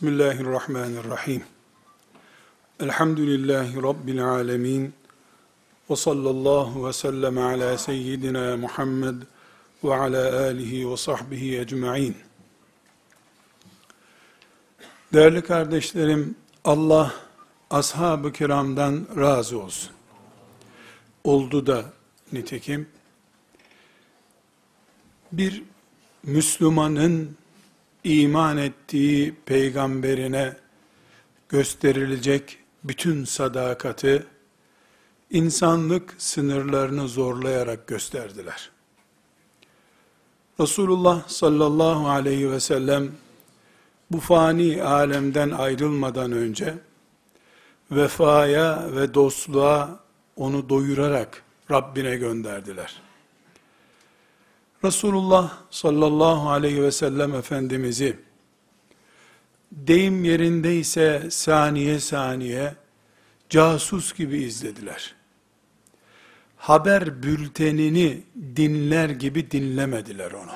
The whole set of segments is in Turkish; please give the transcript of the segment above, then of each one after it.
Bismillahirrahmanirrahim. Elhamdülillahi Rabbil alemin. Ve sallallahu ve sellem ala seyyidina Muhammed ve ala alihi ve sahbihi ecma'in. Değerli kardeşlerim, Allah ashab-ı kiramdan razı olsun. Oldu da nitekim, bir Müslümanın iman ettiği peygamberine gösterilecek bütün sadakati insanlık sınırlarını zorlayarak gösterdiler. Resulullah sallallahu aleyhi ve sellem bu fani alemden ayrılmadan önce vefaya ve dostluğa onu doyurarak Rabbine gönderdiler. Resulullah sallallahu aleyhi ve sellem Efendimiz'i deyim yerindeyse saniye saniye casus gibi izlediler. Haber bültenini dinler gibi dinlemediler onu.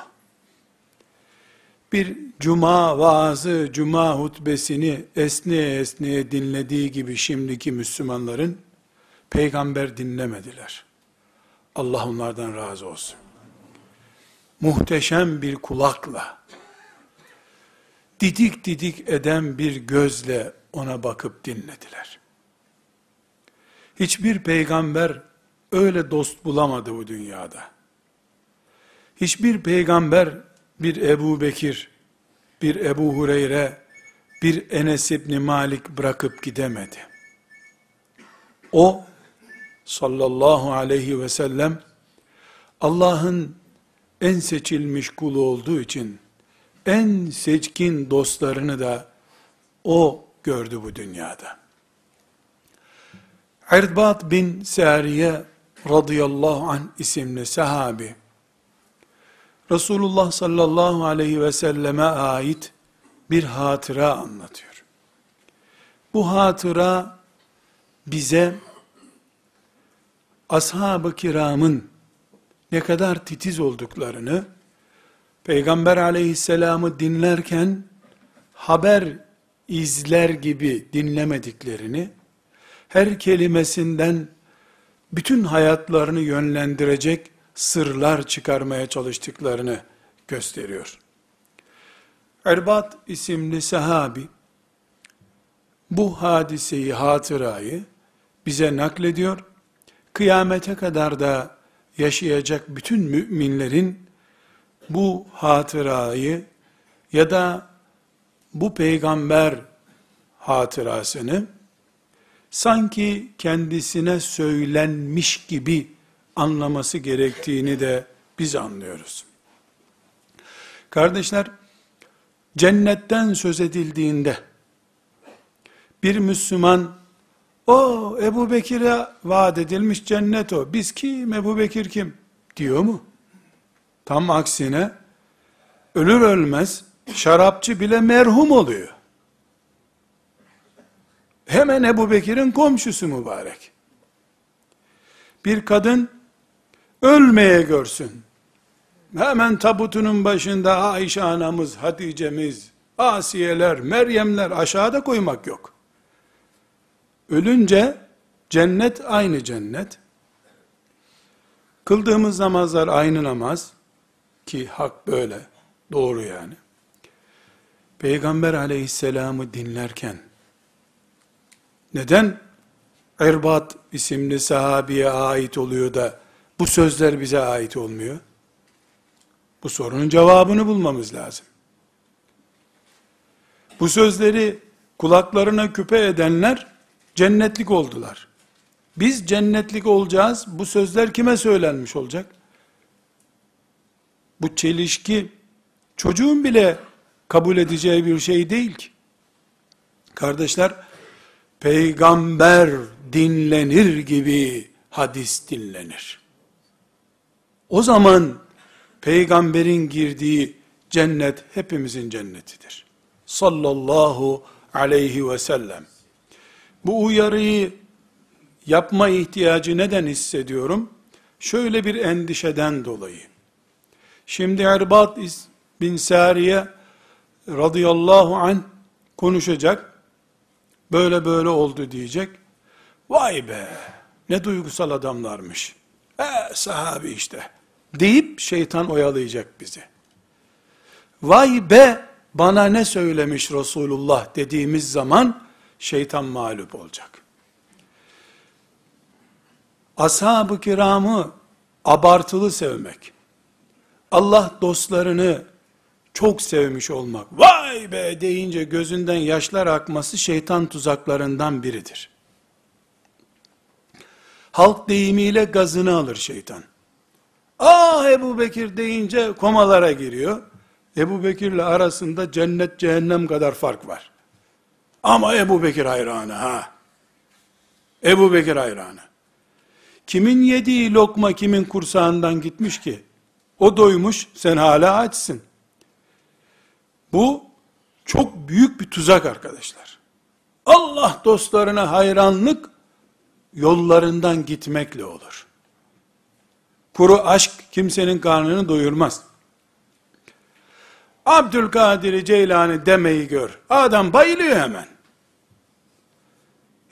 Bir cuma vaazı, cuma hutbesini esneye esneye dinlediği gibi şimdiki Müslümanların peygamber dinlemediler. Allah onlardan razı olsun muhteşem bir kulakla, didik didik eden bir gözle ona bakıp dinlediler. Hiçbir peygamber öyle dost bulamadı bu dünyada. Hiçbir peygamber bir Ebu Bekir, bir Ebu Hureyre, bir Enes İbni Malik bırakıp gidemedi. O sallallahu aleyhi ve sellem Allah'ın en seçilmiş kulu olduğu için en seçkin dostlarını da o gördü bu dünyada. Irbad bin Sariye radıyallahu anh isimli sahabi Resulullah sallallahu aleyhi ve selleme ait bir hatıra anlatıyor. Bu hatıra bize ashab-ı kiramın ne kadar titiz olduklarını, Peygamber aleyhisselamı dinlerken, haber izler gibi dinlemediklerini, her kelimesinden bütün hayatlarını yönlendirecek sırlar çıkarmaya çalıştıklarını gösteriyor. Erbat isimli sahabi, bu hadiseyi, hatırayı bize naklediyor. Kıyamete kadar da yaşayacak bütün müminlerin bu hatırayı ya da bu peygamber hatırasını sanki kendisine söylenmiş gibi anlaması gerektiğini de biz anlıyoruz. Kardeşler, cennetten söz edildiğinde bir Müslüman o Ebu Bekir'e vaat edilmiş cennet o. Biz kim? Ebu Bekir kim? Diyor mu? Tam aksine ölür ölmez şarapçı bile merhum oluyor. Hemen Ebu Bekir'in komşusu mübarek. Bir kadın ölmeye görsün. Hemen tabutunun başında Ayşe anamız, Hatice'miz, Asiyeler, Meryemler aşağıda koymak yok. Ölünce cennet aynı cennet. Kıldığımız namazlar aynı namaz ki hak böyle. Doğru yani. Peygamber aleyhisselamı dinlerken neden Erbat isimli sahabiye ait oluyor da bu sözler bize ait olmuyor? Bu sorunun cevabını bulmamız lazım. Bu sözleri kulaklarına küpe edenler cennetlik oldular. Biz cennetlik olacağız. Bu sözler kime söylenmiş olacak? Bu çelişki çocuğun bile kabul edeceği bir şey değil ki. Kardeşler, peygamber dinlenir gibi hadis dinlenir. O zaman peygamberin girdiği cennet hepimizin cennetidir. Sallallahu aleyhi ve sellem. Bu uyarıyı yapma ihtiyacı neden hissediyorum? Şöyle bir endişeden dolayı. Şimdi Erbat bin Sariye radıyallahu an konuşacak, böyle böyle oldu diyecek. Vay be, ne duygusal adamlarmış. E sahabi işte. Deyip şeytan oyalayacak bizi. Vay be, bana ne söylemiş Resulullah dediğimiz zaman, şeytan mağlup olacak. Ashab-ı kiramı abartılı sevmek, Allah dostlarını çok sevmiş olmak, vay be deyince gözünden yaşlar akması şeytan tuzaklarından biridir. Halk deyimiyle gazını alır şeytan. Ah Ebu Bekir deyince komalara giriyor. Ebu Bekir'le arasında cennet cehennem kadar fark var. Ama Ebu Bekir hayranı ha. Ebu Bekir hayranı. Kimin yediği lokma kimin kursağından gitmiş ki? O doymuş, sen hala açsın. Bu çok büyük bir tuzak arkadaşlar. Allah dostlarına hayranlık yollarından gitmekle olur. Kuru aşk kimsenin karnını doyurmaz. Abdülkadir Ceylani demeyi gör. Adam bayılıyor hemen.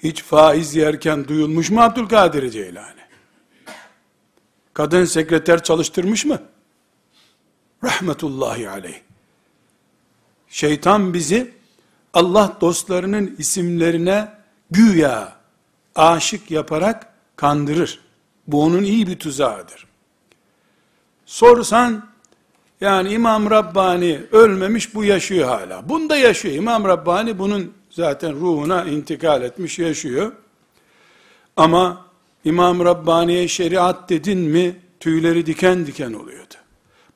Hiç faiz yerken duyulmuş mu Abdülkadir Ceylani? Kadın sekreter çalıştırmış mı? Rahmetullahi aleyh. Şeytan bizi Allah dostlarının isimlerine güya aşık yaparak kandırır. Bu onun iyi bir tuzağıdır. Sorsan, yani İmam Rabbani ölmemiş bu yaşıyor hala. Bunda yaşıyor. İmam Rabbani bunun zaten ruhuna intikal etmiş yaşıyor. Ama İmam Rabbani'ye şeriat dedin mi tüyleri diken diken oluyordu.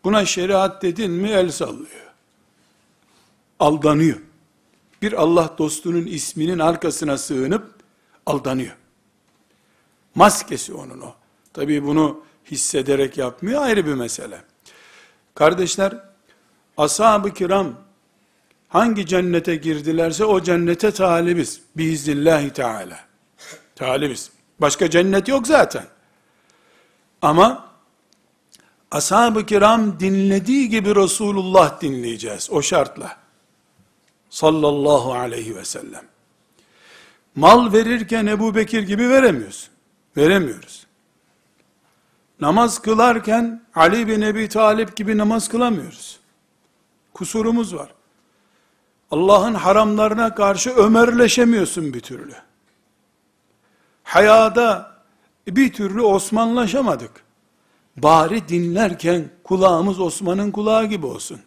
Buna şeriat dedin mi el sallıyor. Aldanıyor. Bir Allah dostunun isminin arkasına sığınıp aldanıyor. Maskesi onun o. Tabi bunu hissederek yapmıyor ayrı bir mesele. Kardeşler, ashab-ı kiram hangi cennete girdilerse o cennete talibiz. Biiznillahü teala. Talibiz. Başka cennet yok zaten. Ama ashab-ı kiram dinlediği gibi Resulullah dinleyeceğiz. O şartla. Sallallahu aleyhi ve sellem. Mal verirken Ebu Bekir gibi veremiyoruz. Veremiyoruz. Namaz kılarken Ali bin Ebi Talip gibi namaz kılamıyoruz. Kusurumuz var. Allah'ın haramlarına karşı Ömerleşemiyorsun bir türlü. Hayada bir türlü Osmanlaşamadık. Bari dinlerken kulağımız Osman'ın kulağı gibi olsun.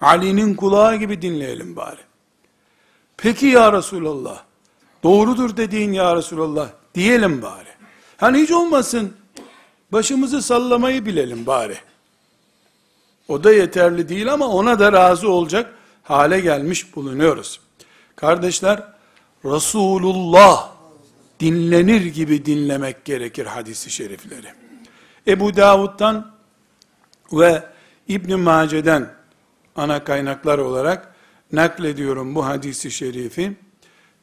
Ali'nin kulağı gibi dinleyelim bari. Peki ya Resulallah, doğrudur dediğin ya Resulallah diyelim bari. Hani hiç olmasın başımızı sallamayı bilelim bari. O da yeterli değil ama ona da razı olacak hale gelmiş bulunuyoruz. Kardeşler, Resulullah dinlenir gibi dinlemek gerekir hadisi şerifleri. Ebu Davud'dan ve İbn Mace'den ana kaynaklar olarak naklediyorum bu hadisi şerifi.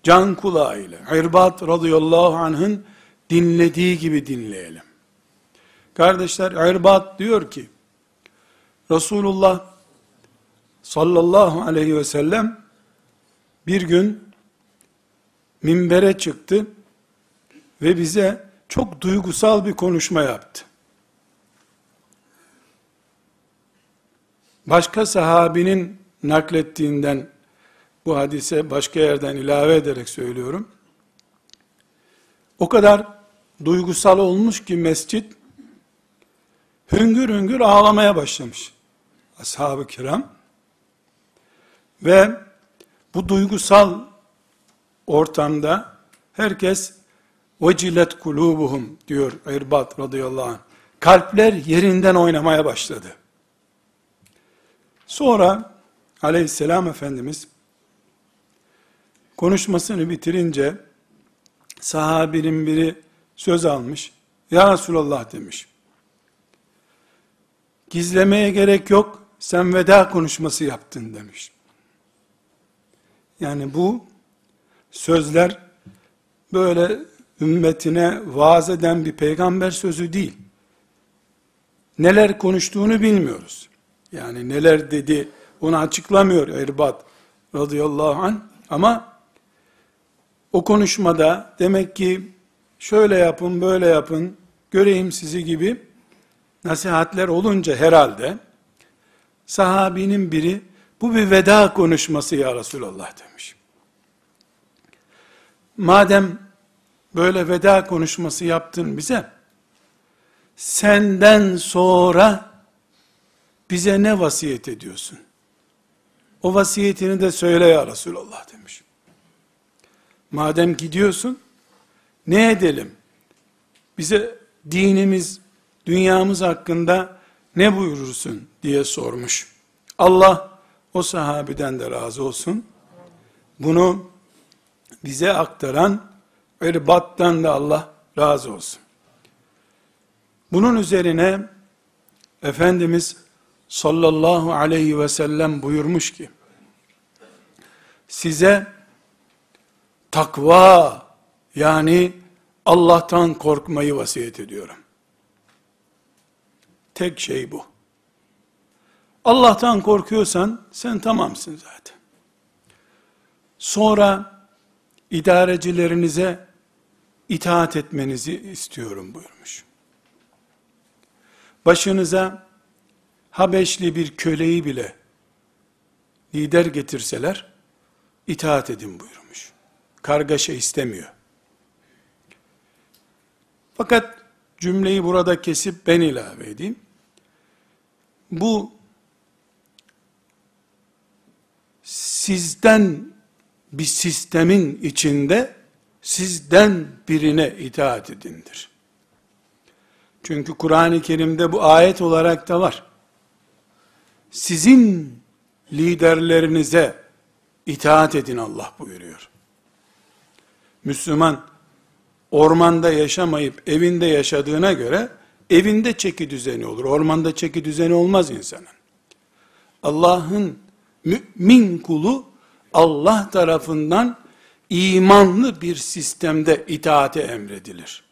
Can kulağıyla İrbat radıyallahu anh'ın dinlediği gibi dinleyelim. Kardeşler İrbat diyor ki Resulullah sallallahu aleyhi ve sellem bir gün minbere çıktı ve bize çok duygusal bir konuşma yaptı. Başka sahabinin naklettiğinden bu hadise başka yerden ilave ederek söylüyorum. O kadar duygusal olmuş ki mescit hüngür hüngür ağlamaya başlamış. Ashab-ı kiram ve bu duygusal ortamda herkes vecilet kulubuhum diyor İrbat radıyallahu anh. Kalpler yerinden oynamaya başladı. Sonra aleyhisselam efendimiz konuşmasını bitirince sahabinin biri söz almış. Ya Resulallah demiş. Gizlemeye gerek yok. Sen veda konuşması yaptın demiş. Yani bu sözler böyle ümmetine vaaz eden bir peygamber sözü değil. Neler konuştuğunu bilmiyoruz. Yani neler dedi onu açıklamıyor Erbat radıyallahu an Ama o konuşmada demek ki şöyle yapın, böyle yapın, göreyim sizi gibi nasihatler olunca herhalde sahabinin biri bu bir veda konuşması ya Resulallah demiş. Madem böyle veda konuşması yaptın bize, senden sonra bize ne vasiyet ediyorsun? O vasiyetini de söyle ya Resulallah demiş. Madem gidiyorsun, ne edelim? Bize dinimiz, dünyamız hakkında ne buyurursun diye sormuş. Allah o sahabiden de razı olsun. Bunu bize aktaran Erbat'tan da Allah razı olsun. Bunun üzerine Efendimiz sallallahu aleyhi ve sellem buyurmuş ki, size takva yani Allah'tan korkmayı vasiyet ediyorum. Tek şey bu. Allah'tan korkuyorsan sen tamamsın zaten. Sonra idarecilerinize itaat etmenizi istiyorum buyurmuş. Başınıza Habeşli bir köleyi bile lider getirseler itaat edin buyurmuş. Kargaşa istemiyor. Fakat cümleyi burada kesip ben ilave edeyim. Bu sizden bir sistemin içinde sizden birine itaat edindir. Çünkü Kur'an-ı Kerim'de bu ayet olarak da var. Sizin liderlerinize itaat edin Allah buyuruyor. Müslüman ormanda yaşamayıp evinde yaşadığına göre evinde çeki düzeni olur. Ormanda çeki düzeni olmaz insanın. Allah'ın mümin kulu Allah tarafından imanlı bir sistemde itaate emredilir.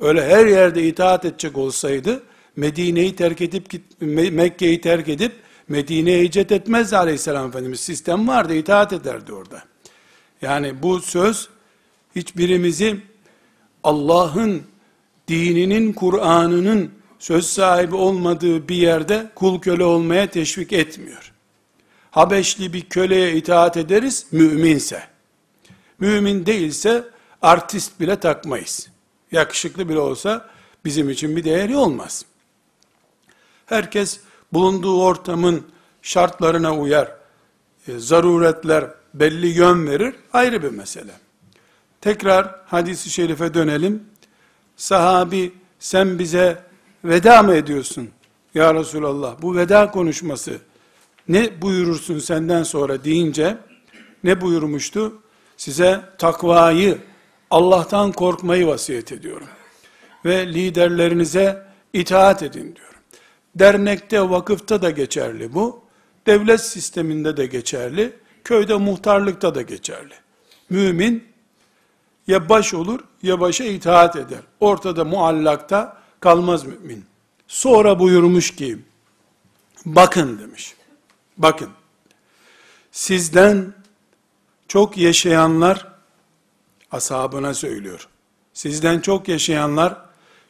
Öyle her yerde itaat edecek olsaydı Medine'yi terk edip Mekke'yi terk edip Medine'ye hicret etmezdi aleyhisselam Efendimiz. Sistem vardı, itaat ederdi orada. Yani bu söz hiçbirimizi Allah'ın dininin, Kur'an'ının söz sahibi olmadığı bir yerde kul köle olmaya teşvik etmiyor. Habeşli bir köleye itaat ederiz, müminse. Mümin değilse, artist bile takmayız. Yakışıklı bile olsa, bizim için bir değeri olmaz. Herkes, bulunduğu ortamın şartlarına uyar. E, zaruretler belli yön verir, ayrı bir mesele. Tekrar hadisi şerife dönelim. Sahabi, sen bize veda mı ediyorsun? Ya Resulallah, bu veda konuşması, ne buyurursun senden sonra deyince ne buyurmuştu? Size takvayı, Allah'tan korkmayı vasiyet ediyorum. Ve liderlerinize itaat edin diyorum. Dernekte, vakıfta da geçerli bu. Devlet sisteminde de geçerli. Köyde muhtarlıkta da geçerli. Mümin ya baş olur ya başa itaat eder. Ortada muallakta kalmaz mümin. Sonra buyurmuş ki bakın demiş. Bakın, sizden çok yaşayanlar, ashabına söylüyor, sizden çok yaşayanlar,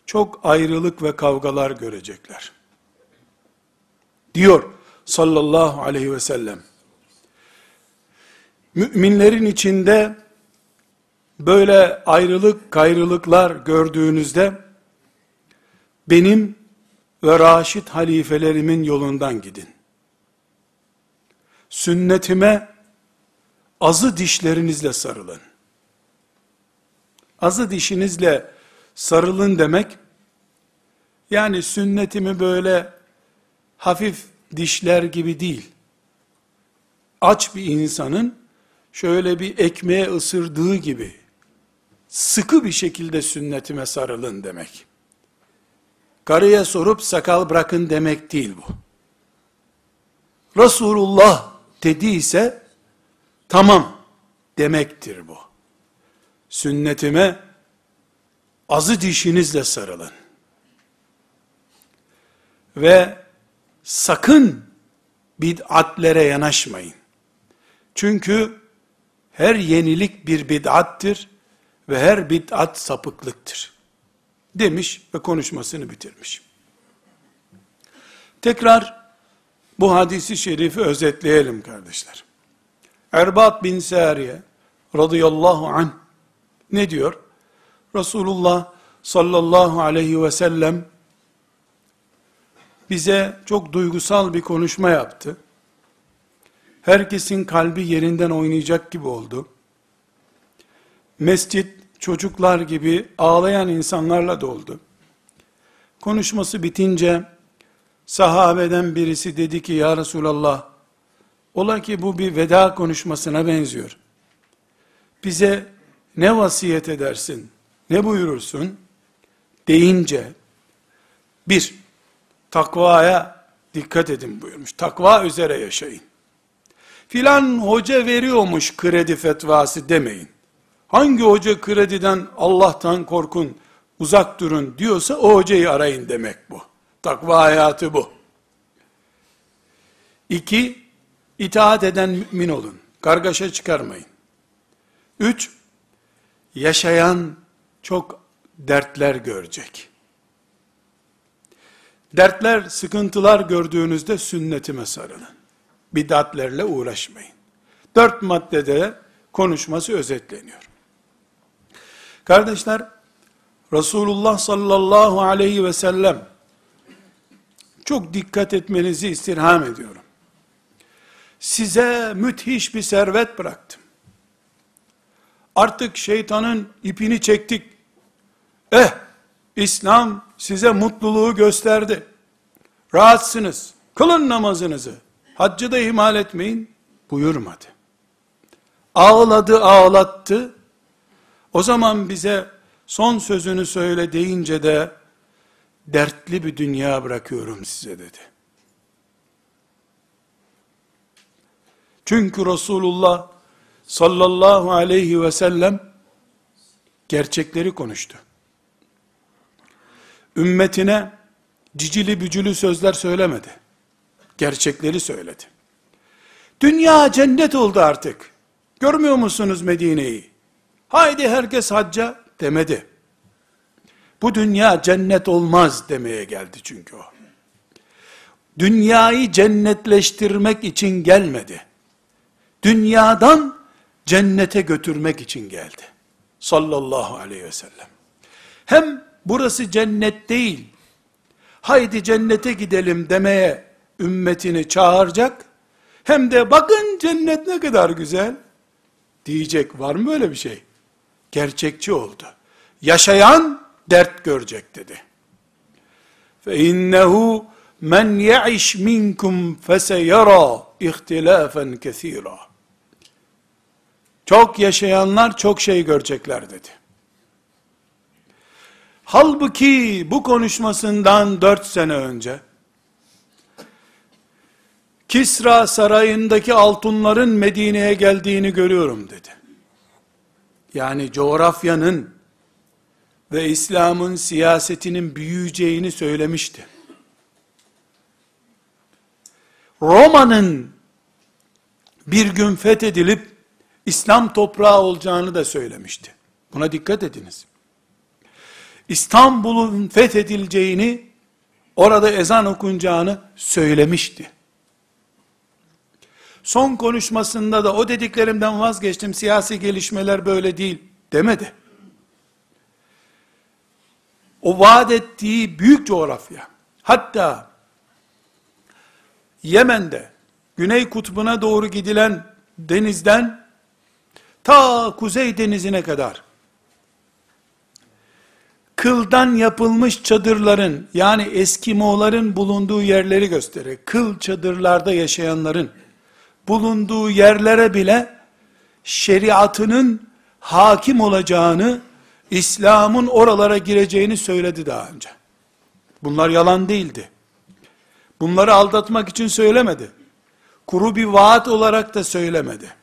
çok ayrılık ve kavgalar görecekler. Diyor sallallahu aleyhi ve sellem. Müminlerin içinde böyle ayrılık, gayrılıklar gördüğünüzde benim ve Raşid halifelerimin yolundan gidin sünnetime azı dişlerinizle sarılın. Azı dişinizle sarılın demek, yani sünnetimi böyle hafif dişler gibi değil, aç bir insanın şöyle bir ekmeğe ısırdığı gibi sıkı bir şekilde sünnetime sarılın demek. Karıya sorup sakal bırakın demek değil bu. Resulullah dediyse tamam demektir bu. Sünnetime azı dişinizle sarılın. Ve sakın bid'atlere yanaşmayın. Çünkü her yenilik bir bid'attir ve her bid'at sapıklıktır. Demiş ve konuşmasını bitirmiş. Tekrar bu hadisi şerifi özetleyelim kardeşler. Erbat bin Sariye radıyallahu anh ne diyor? Resulullah sallallahu aleyhi ve sellem bize çok duygusal bir konuşma yaptı. Herkesin kalbi yerinden oynayacak gibi oldu. Mescit çocuklar gibi ağlayan insanlarla doldu. Konuşması bitince sahabeden birisi dedi ki ya Resulallah ola ki bu bir veda konuşmasına benziyor. Bize ne vasiyet edersin, ne buyurursun deyince bir, takvaya dikkat edin buyurmuş. Takva üzere yaşayın. Filan hoca veriyormuş kredi fetvası demeyin. Hangi hoca krediden Allah'tan korkun, uzak durun diyorsa o hocayı arayın demek bu. Takva hayatı bu. İki, itaat eden mümin olun. Kargaşa çıkarmayın. Üç, yaşayan çok dertler görecek. Dertler, sıkıntılar gördüğünüzde sünnetime sarılın. Bidatlerle uğraşmayın. Dört maddede konuşması özetleniyor. Kardeşler, Resulullah sallallahu aleyhi ve sellem çok dikkat etmenizi istirham ediyorum. Size müthiş bir servet bıraktım. Artık şeytanın ipini çektik. Eh, İslam size mutluluğu gösterdi. Rahatsınız. Kılın namazınızı. Haccı da ihmal etmeyin. Buyurmadı. Ağladı, ağlattı. O zaman bize son sözünü söyle deyince de dertli bir dünya bırakıyorum size dedi. Çünkü Resulullah sallallahu aleyhi ve sellem gerçekleri konuştu. Ümmetine cicili bücülü sözler söylemedi. Gerçekleri söyledi. Dünya cennet oldu artık. Görmüyor musunuz Medine'yi? Haydi herkes hacca demedi. Bu dünya cennet olmaz demeye geldi çünkü o. Dünyayı cennetleştirmek için gelmedi. Dünyadan cennete götürmek için geldi. Sallallahu aleyhi ve sellem. Hem burası cennet değil, haydi cennete gidelim demeye ümmetini çağıracak, hem de bakın cennet ne kadar güzel, diyecek var mı böyle bir şey? Gerçekçi oldu. Yaşayan dert görecek dedi. İnnehu men ya'ish minkum feseyara ihtilafen kesira. Çok yaşayanlar çok şey görecekler dedi. Halbuki bu konuşmasından dört sene önce, Kisra sarayındaki altınların Medine'ye geldiğini görüyorum dedi. Yani coğrafyanın ve İslam'ın siyasetinin büyüyeceğini söylemişti. Roma'nın bir gün fethedilip İslam toprağı olacağını da söylemişti. Buna dikkat ediniz. İstanbul'un fethedileceğini, orada ezan okunacağını söylemişti. Son konuşmasında da o dediklerimden vazgeçtim, siyasi gelişmeler böyle değil demedi. O vaat ettiği büyük coğrafya, hatta Yemen'de, Güney Kutbu'na doğru gidilen denizden, ta Kuzey Denizi'ne kadar, kıldan yapılmış çadırların, yani Eskimoların bulunduğu yerleri gösterir. Kıl çadırlarda yaşayanların, bulunduğu yerlere bile, şeriatının hakim olacağını, İslam'ın oralara gireceğini söyledi daha önce. Bunlar yalan değildi. Bunları aldatmak için söylemedi. Kuru bir vaat olarak da söylemedi.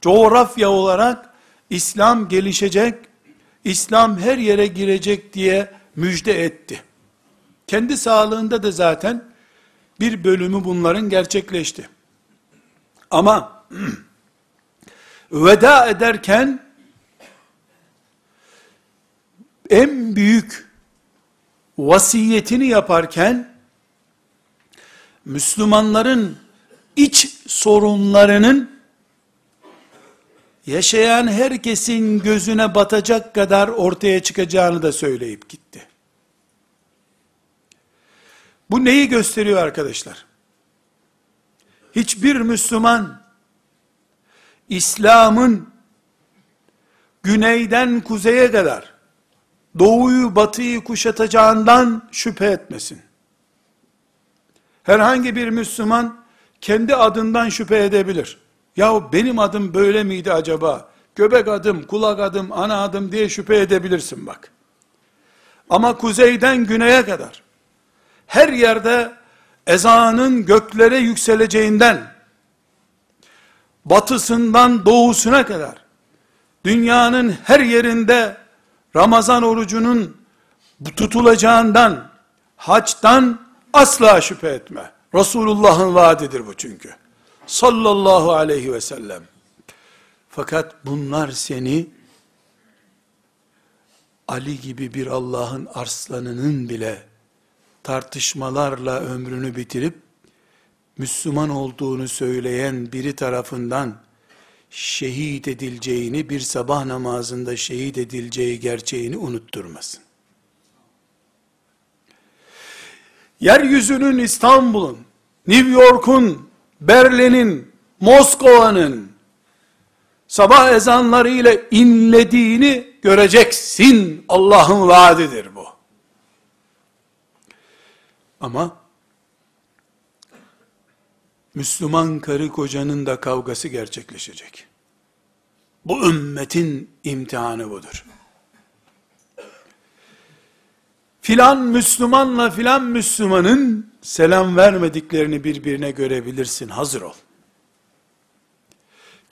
Coğrafya olarak İslam gelişecek, İslam her yere girecek diye müjde etti. Kendi sağlığında da zaten bir bölümü bunların gerçekleşti. Ama veda ederken en büyük vasiyetini yaparken Müslümanların iç sorunlarının yaşayan herkesin gözüne batacak kadar ortaya çıkacağını da söyleyip gitti. Bu neyi gösteriyor arkadaşlar? Hiçbir Müslüman İslam'ın güneyden kuzeye kadar doğuyu batıyı kuşatacağından şüphe etmesin. Herhangi bir Müslüman kendi adından şüphe edebilir. Ya benim adım böyle miydi acaba? Göbek adım, kulak adım, ana adım diye şüphe edebilirsin bak. Ama kuzeyden güneye kadar her yerde ezanın göklere yükseleceğinden batısından doğusuna kadar dünyanın her yerinde Ramazan orucunun tutulacağından haçtan asla şüphe etme. Resulullah'ın vaadidir bu çünkü. Sallallahu aleyhi ve sellem. Fakat bunlar seni Ali gibi bir Allah'ın arslanının bile tartışmalarla ömrünü bitirip Müslüman olduğunu söyleyen biri tarafından şehit edileceğini, bir sabah namazında şehit edileceği gerçeğini unutturmasın. Yeryüzünün İstanbul'un, New York'un, Berlin'in, Moskova'nın sabah ezanları ile inlediğini göreceksin. Allah'ın vaadidir bu. Ama Müslüman karı kocanın da kavgası gerçekleşecek. Bu ümmetin imtihanı budur. Filan Müslümanla filan Müslümanın selam vermediklerini birbirine görebilirsin. Hazır ol.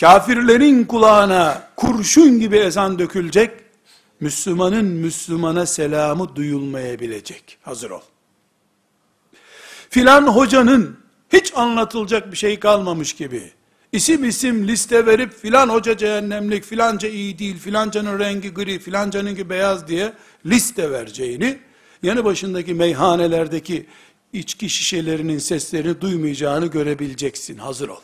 Kafirlerin kulağına kurşun gibi ezan dökülecek. Müslümanın Müslümana selamı duyulmayabilecek. Hazır ol. Filan hocanın hiç anlatılacak bir şey kalmamış gibi, isim isim liste verip filan hoca cehennemlik, filanca iyi değil, filancanın rengi gri, filancanınki beyaz diye liste vereceğini, yanı başındaki meyhanelerdeki içki şişelerinin seslerini duymayacağını görebileceksin. Hazır ol.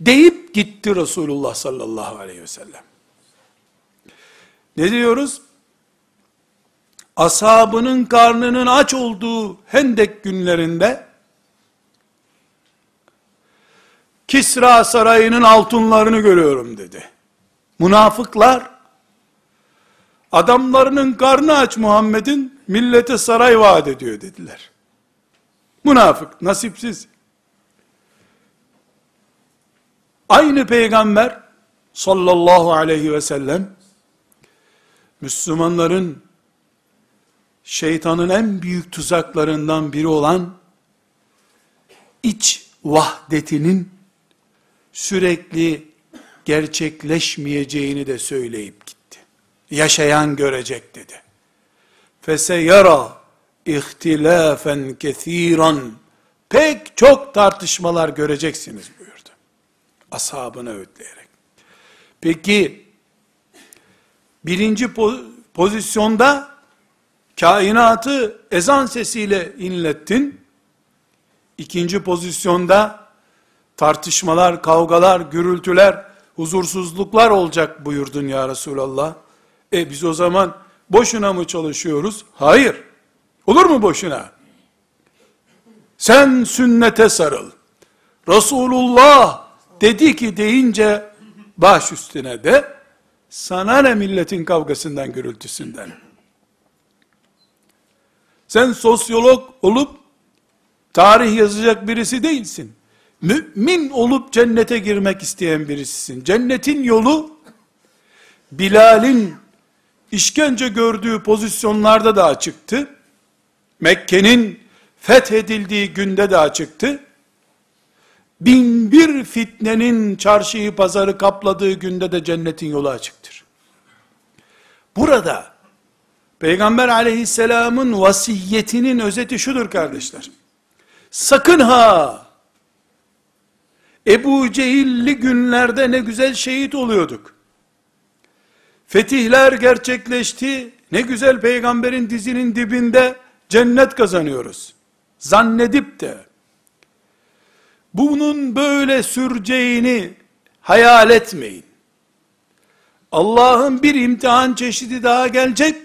Deyip gitti Resulullah sallallahu aleyhi ve sellem. Ne diyoruz? Ashabının karnının aç olduğu hendek günlerinde Kisra sarayının altınlarını görüyorum dedi. Münafıklar adamlarının karnı aç Muhammed'in millete saray vaat ediyor dediler. Münafık, nasipsiz. Aynı peygamber sallallahu aleyhi ve sellem Müslümanların şeytanın en büyük tuzaklarından biri olan iç vahdetinin sürekli gerçekleşmeyeceğini de söyleyip gitti. Yaşayan görecek dedi. Feseyara ihtilafen kethiran pek çok tartışmalar göreceksiniz buyurdu. Ashabına öğütleyerek. Peki birinci pozisyonda kainatı ezan sesiyle inlettin. İkinci pozisyonda tartışmalar, kavgalar, gürültüler, huzursuzluklar olacak buyurdun ya Resulallah. E biz o zaman boşuna mı çalışıyoruz? Hayır. Olur mu boşuna? Sen sünnete sarıl. Resulullah dedi ki deyince baş üstüne de sana ne milletin kavgasından gürültüsünden. Sen sosyolog olup tarih yazacak birisi değilsin mümin olup cennete girmek isteyen birisisin. Cennetin yolu, Bilal'in işkence gördüğü pozisyonlarda da açıktı. Mekke'nin fethedildiği günde de açıktı. Bin bir fitnenin çarşıyı pazarı kapladığı günde de cennetin yolu açıktır. Burada, Peygamber aleyhisselamın vasiyetinin özeti şudur kardeşler. Sakın ha, Ebu Cehilli günlerde ne güzel şehit oluyorduk. Fetihler gerçekleşti. Ne güzel peygamberin dizinin dibinde cennet kazanıyoruz. Zannedip de bunun böyle süreceğini hayal etmeyin. Allah'ın bir imtihan çeşidi daha gelecek.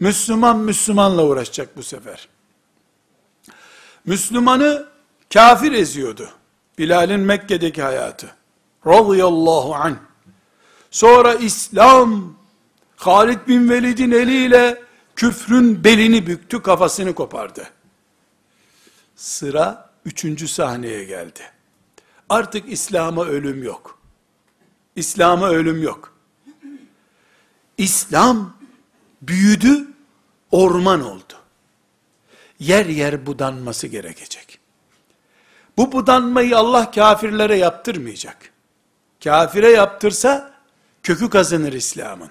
Müslüman Müslümanla uğraşacak bu sefer. Müslümanı kafir eziyordu. Bilal'in Mekke'deki hayatı. Radıyallahu anh. Sonra İslam Halid bin Velid'in eliyle küfrün belini büktü, kafasını kopardı. Sıra üçüncü sahneye geldi. Artık İslam'a ölüm yok. İslam'a ölüm yok. İslam büyüdü, orman oldu. Yer yer budanması gerekecek. Bu budanmayı Allah kafirlere yaptırmayacak. Kafire yaptırsa kökü kazanır İslam'ın.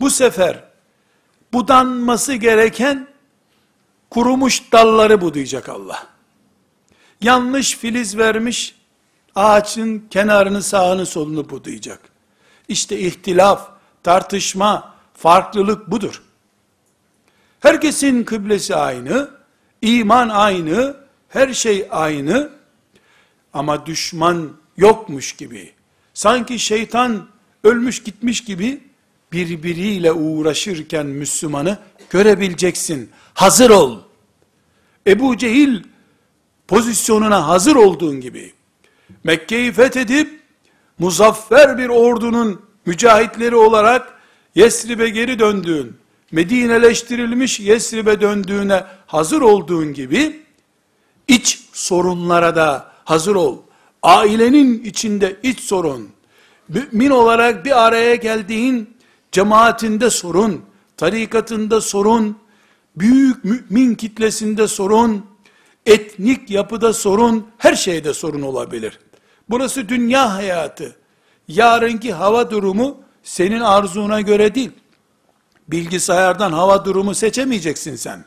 Bu sefer budanması gereken kurumuş dalları budayacak Allah. Yanlış filiz vermiş ağaçın kenarını sağını solunu budayacak. İşte ihtilaf, tartışma, farklılık budur. Herkesin kıblesi aynı, iman aynı, her şey aynı ama düşman yokmuş gibi, sanki şeytan ölmüş gitmiş gibi birbiriyle uğraşırken Müslümanı görebileceksin. Hazır ol. Ebu Cehil pozisyonuna hazır olduğun gibi Mekke'yi fethedip muzaffer bir ordunun mücahitleri olarak Yesrib'e geri döndüğün, Medineleştirilmiş Yesrib'e döndüğüne hazır olduğun gibi iç sorunlara da hazır ol. Ailenin içinde iç sorun, mümin olarak bir araya geldiğin cemaatinde sorun, tarikatında sorun, büyük mümin kitlesinde sorun, etnik yapıda sorun, her şeyde sorun olabilir. Burası dünya hayatı. Yarınki hava durumu senin arzuna göre değil. Bilgisayardan hava durumu seçemeyeceksin sen.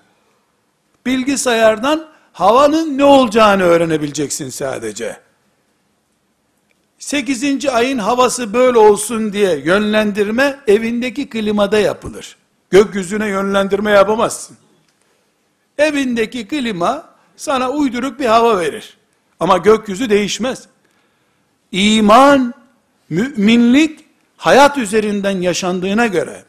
Bilgisayardan havanın ne olacağını öğrenebileceksin sadece. 8. ayın havası böyle olsun diye yönlendirme evindeki klimada yapılır. Gökyüzüne yönlendirme yapamazsın. Evindeki klima sana uyduruk bir hava verir. Ama gökyüzü değişmez. İman, müminlik hayat üzerinden yaşandığına göre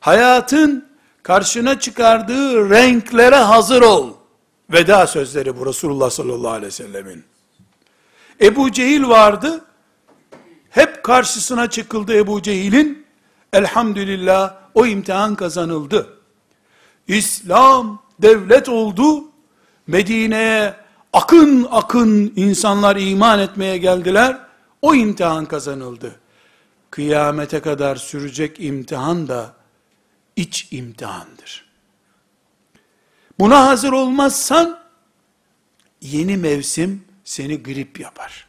hayatın karşına çıkardığı renklere hazır ol. Veda sözleri bu Resulullah sallallahu aleyhi ve sellemin. Ebu Cehil vardı. Hep karşısına çıkıldı Ebu Cehil'in. Elhamdülillah o imtihan kazanıldı. İslam devlet oldu. Medine'ye akın akın insanlar iman etmeye geldiler. O imtihan kazanıldı. Kıyamete kadar sürecek imtihan da iç imtihandır. Buna hazır olmazsan yeni mevsim seni grip yapar.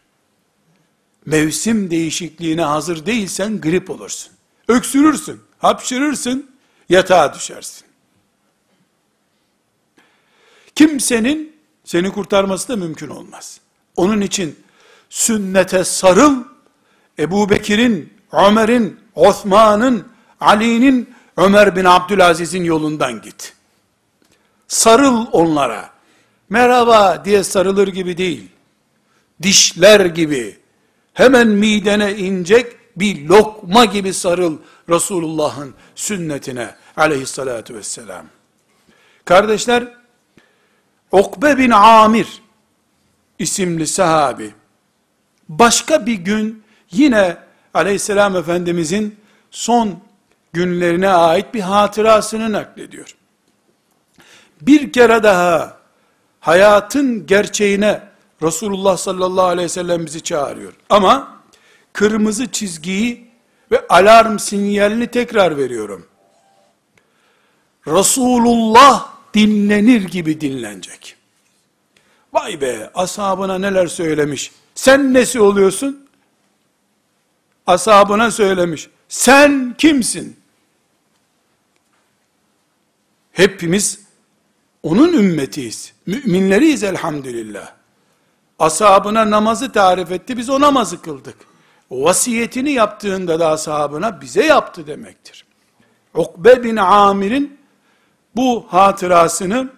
Mevsim değişikliğine hazır değilsen grip olursun. Öksürürsün, hapşırırsın, yatağa düşersin. Kimsenin seni kurtarması da mümkün olmaz. Onun için sünnete sarıl, Ebu Bekir'in, Ömer'in, Osman'ın, Ali'nin, Ömer bin Abdülaziz'in yolundan git. Sarıl onlara. Merhaba diye sarılır gibi değil. Dişler gibi, hemen midene inecek bir lokma gibi sarıl Resulullah'ın sünnetine aleyhissalatu vesselam. Kardeşler, Okbe bin Amir isimli sahabi, başka bir gün yine aleyhisselam efendimizin son günlerine ait bir hatırasını naklediyor. Bir kere daha hayatın gerçeğine Resulullah sallallahu aleyhi ve sellem bizi çağırıyor. Ama kırmızı çizgiyi ve alarm sinyalini tekrar veriyorum. Resulullah dinlenir gibi dinlenecek. Vay be ashabına neler söylemiş. Sen nesi oluyorsun? Ashabına söylemiş. Sen kimsin? Hepimiz onun ümmetiyiz. Müminleriyiz elhamdülillah. ashabına namazı tarif etti, biz o namazı kıldık. Vasiyetini yaptığında da ashabına bize yaptı demektir. Ukbe bin Amir'in bu hatırasını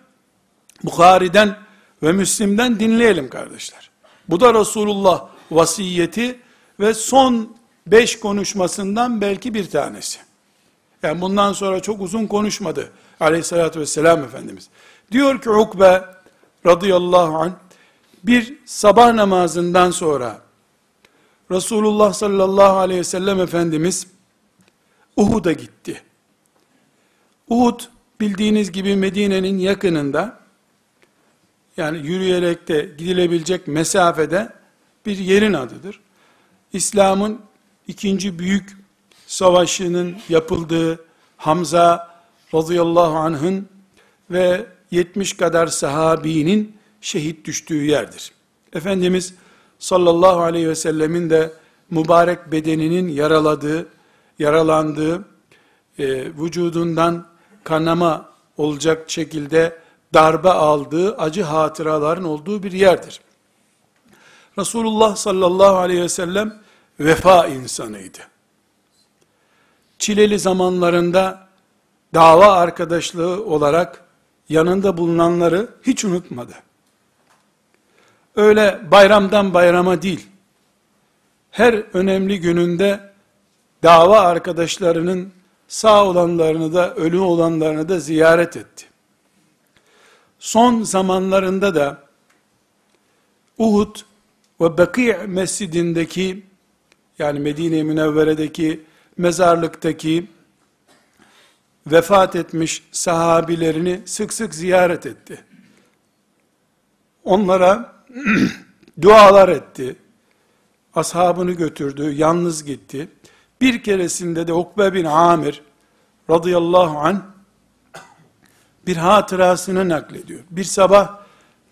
Bukhari'den ve Müslim'den dinleyelim kardeşler. Bu da Resulullah vasiyeti ve son beş konuşmasından belki bir tanesi. Yani bundan sonra çok uzun konuşmadı aleyhissalatü vesselam Efendimiz. Diyor ki Ukbe radıyallahu anh bir sabah namazından sonra Resulullah sallallahu aleyhi ve sellem Efendimiz Uhud'a gitti. Uhud bildiğiniz gibi Medine'nin yakınında yani yürüyerek de gidilebilecek mesafede bir yerin adıdır. İslam'ın ikinci büyük savaşının yapıldığı Hamza radıyallahu anh'ın ve 70 kadar sahabinin şehit düştüğü yerdir. Efendimiz sallallahu aleyhi ve sellemin de mübarek bedeninin yaraladığı, yaralandığı, e, vücudundan kanama olacak şekilde darbe aldığı acı hatıraların olduğu bir yerdir. Resulullah sallallahu aleyhi ve sellem vefa insanıydı. Çileli zamanlarında dava arkadaşlığı olarak yanında bulunanları hiç unutmadı. Öyle bayramdan bayrama değil, her önemli gününde dava arkadaşlarının sağ olanlarını da ölü olanlarını da ziyaret etti. Son zamanlarında da Uhud ve Baki mescidindeki yani Medine-i Münevvere'deki mezarlıktaki vefat etmiş sahabilerini sık sık ziyaret etti. Onlara dualar etti. Ashabını götürdü, yalnız gitti. Bir keresinde de Ukbe bin Amir radıyallahu an bir hatırasını naklediyor. Bir sabah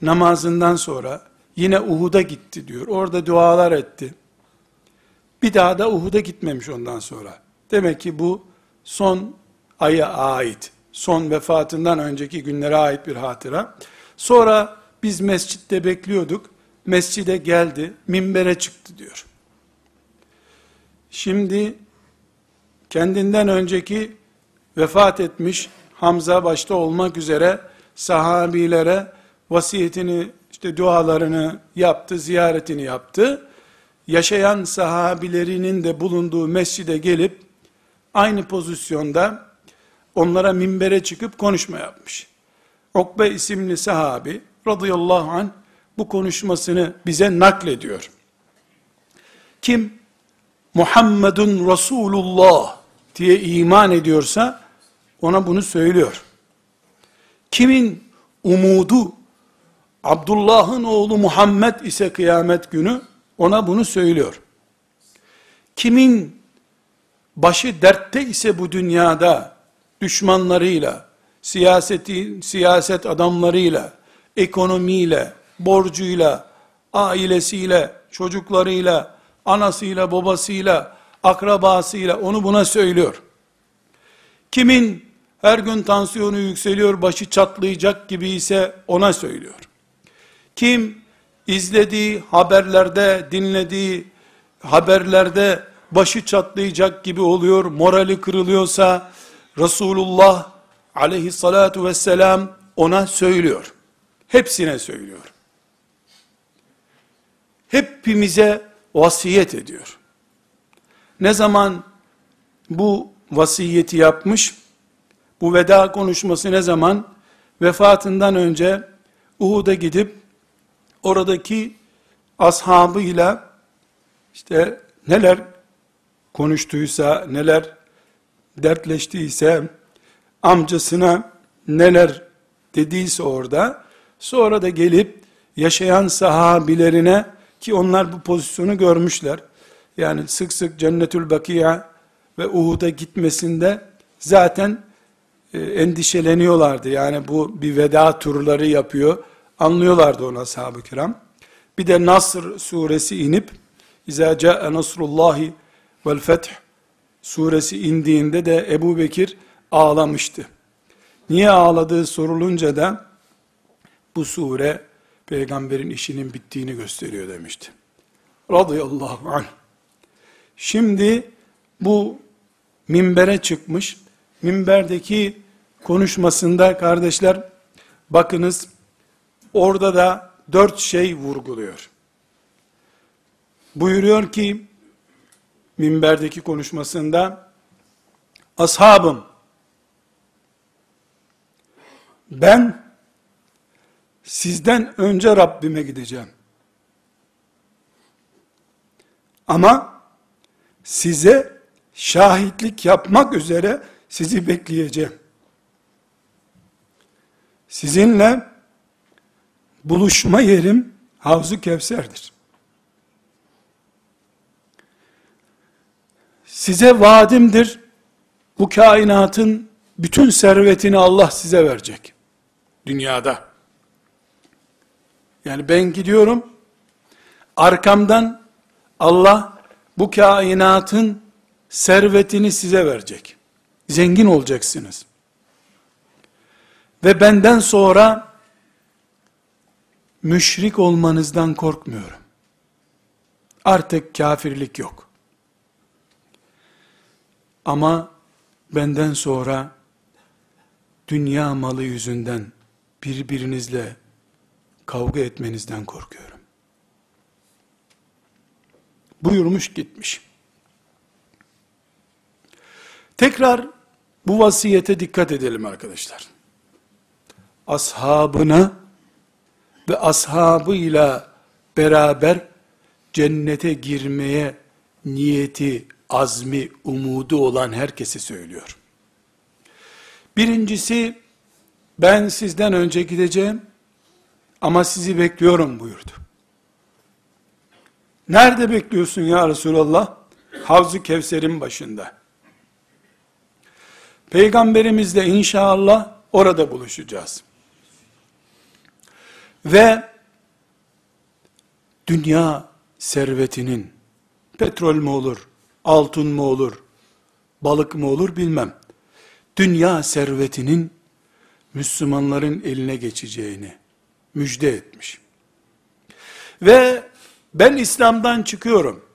namazından sonra yine Uhud'a gitti diyor. Orada dualar etti. Bir daha da Uhud'a gitmemiş ondan sonra. Demek ki bu son aya ait, son vefatından önceki günlere ait bir hatıra. Sonra biz mescitte bekliyorduk. Mescide geldi, minbere çıktı diyor. Şimdi kendinden önceki vefat etmiş Hamza başta olmak üzere sahabilere vasiyetini, işte dualarını yaptı, ziyaretini yaptı. Yaşayan sahabilerinin de bulunduğu mescide gelip aynı pozisyonda onlara minbere çıkıp konuşma yapmış. Okbe isimli sahabi radıyallahu anh bu konuşmasını bize naklediyor. Kim Muhammedun Resulullah diye iman ediyorsa ona bunu söylüyor. Kimin umudu Abdullah'ın oğlu Muhammed ise kıyamet günü ona bunu söylüyor. Kimin başı dertte ise bu dünyada düşmanlarıyla, siyaseti, siyaset adamlarıyla, ekonomiyle, borcuyla, ailesiyle, çocuklarıyla, anasıyla, babasıyla, akrabasıyla onu buna söylüyor. Kimin her gün tansiyonu yükseliyor, başı çatlayacak gibi ise ona söylüyor. Kim izlediği haberlerde, dinlediği haberlerde başı çatlayacak gibi oluyor, morali kırılıyorsa Resulullah aleyhissalatu vesselam ona söylüyor. Hepsine söylüyor. Hepimize vasiyet ediyor. Ne zaman bu vasiyeti yapmış? Bu veda konuşması ne zaman? Vefatından önce Uhud'a gidip oradaki ashabıyla işte neler konuştuysa, neler dertleştiyse, amcasına neler dediyse orada, sonra da gelip yaşayan sahabilerine ki onlar bu pozisyonu görmüşler. Yani sık sık Cennetül Bakiya ve Uhud'a gitmesinde zaten e, endişeleniyorlardı. Yani bu bir veda turları yapıyor. Anlıyorlardı onu ashab-ı kiram. Bir de Nasr suresi inip İzâ câe nasrullahi vel feth suresi indiğinde de Ebu Bekir ağlamıştı. Niye ağladığı sorulunca da bu sure peygamberin işinin bittiğini gösteriyor demişti. Radıyallahu anh. Şimdi bu minbere çıkmış. Minberdeki konuşmasında kardeşler bakınız orada da dört şey vurguluyor. Buyuruyor ki minberdeki konuşmasında ashabım ben sizden önce Rabbime gideceğim. Ama size şahitlik yapmak üzere sizi bekleyeceğim. Sizinle buluşma yerim Havzu Kevser'dir. Size vaadimdir, bu kainatın bütün servetini Allah size verecek. Dünyada. Yani ben gidiyorum, arkamdan Allah bu kainatın servetini size verecek. Zengin olacaksınız. Ve benden sonra müşrik olmanızdan korkmuyorum. Artık kafirlik yok. Ama benden sonra dünya malı yüzünden birbirinizle kavga etmenizden korkuyorum. Buyurmuş gitmiş. Tekrar bu vasiyete dikkat edelim arkadaşlar. Ashabına ve ashabıyla beraber cennete girmeye niyeti, azmi, umudu olan herkesi söylüyor. Birincisi, ben sizden önce gideceğim ama sizi bekliyorum buyurdu. Nerede bekliyorsun ya Resulallah? Havzu Kevser'in başında. Peygamberimizle inşallah orada buluşacağız. Ve dünya servetinin petrol mü olur, altın mı olur, balık mı olur bilmem. Dünya servetinin Müslümanların eline geçeceğini müjde etmiş. Ve ben İslam'dan çıkıyorum,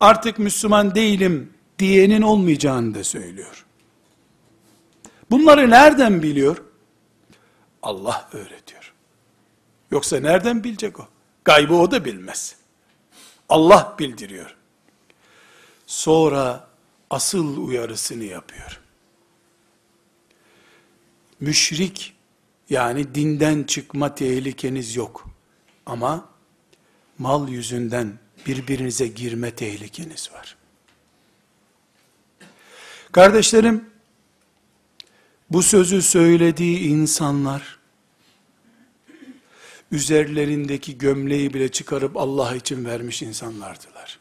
artık Müslüman değilim diyenin olmayacağını da söylüyor. Bunları nereden biliyor? Allah öğretiyor. Yoksa nereden bilecek o? Gaybı o da bilmez. Allah bildiriyor. Sonra asıl uyarısını yapıyor. Müşrik yani dinden çıkma tehlikeniz yok. Ama mal yüzünden birbirinize girme tehlikeniz var. Kardeşlerim, bu sözü söylediği insanlar, üzerlerindeki gömleği bile çıkarıp Allah için vermiş insanlardılar.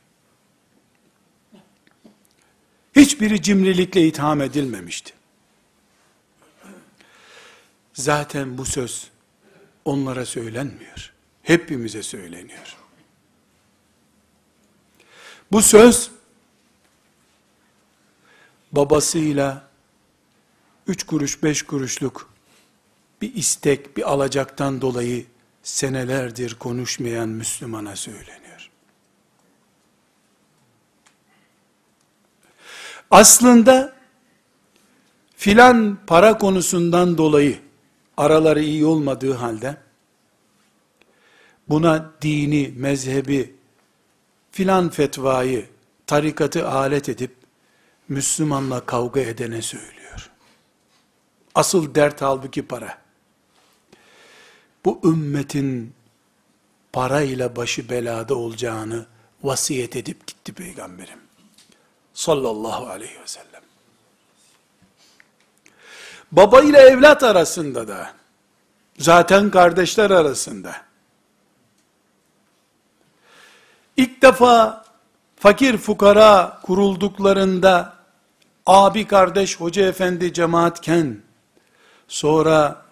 Hiçbiri cimrilikle itham edilmemişti. Zaten bu söz onlara söylenmiyor. Hepimize söyleniyor. Bu söz babasıyla üç kuruş beş kuruşluk bir istek, bir alacaktan dolayı senelerdir konuşmayan Müslümana söyleniyor. Aslında filan para konusundan dolayı araları iyi olmadığı halde buna dini, mezhebi, filan fetvayı, tarikatı alet edip Müslümanla kavga edene söylüyor. Asıl dert halbuki para. Bu ümmetin parayla başı belada olacağını vasiyet edip gitti peygamberim. Sallallahu aleyhi ve sellem. Baba ile evlat arasında da, zaten kardeşler arasında, ilk defa fakir fukara kurulduklarında, abi kardeş hoca efendi cemaatken, sonra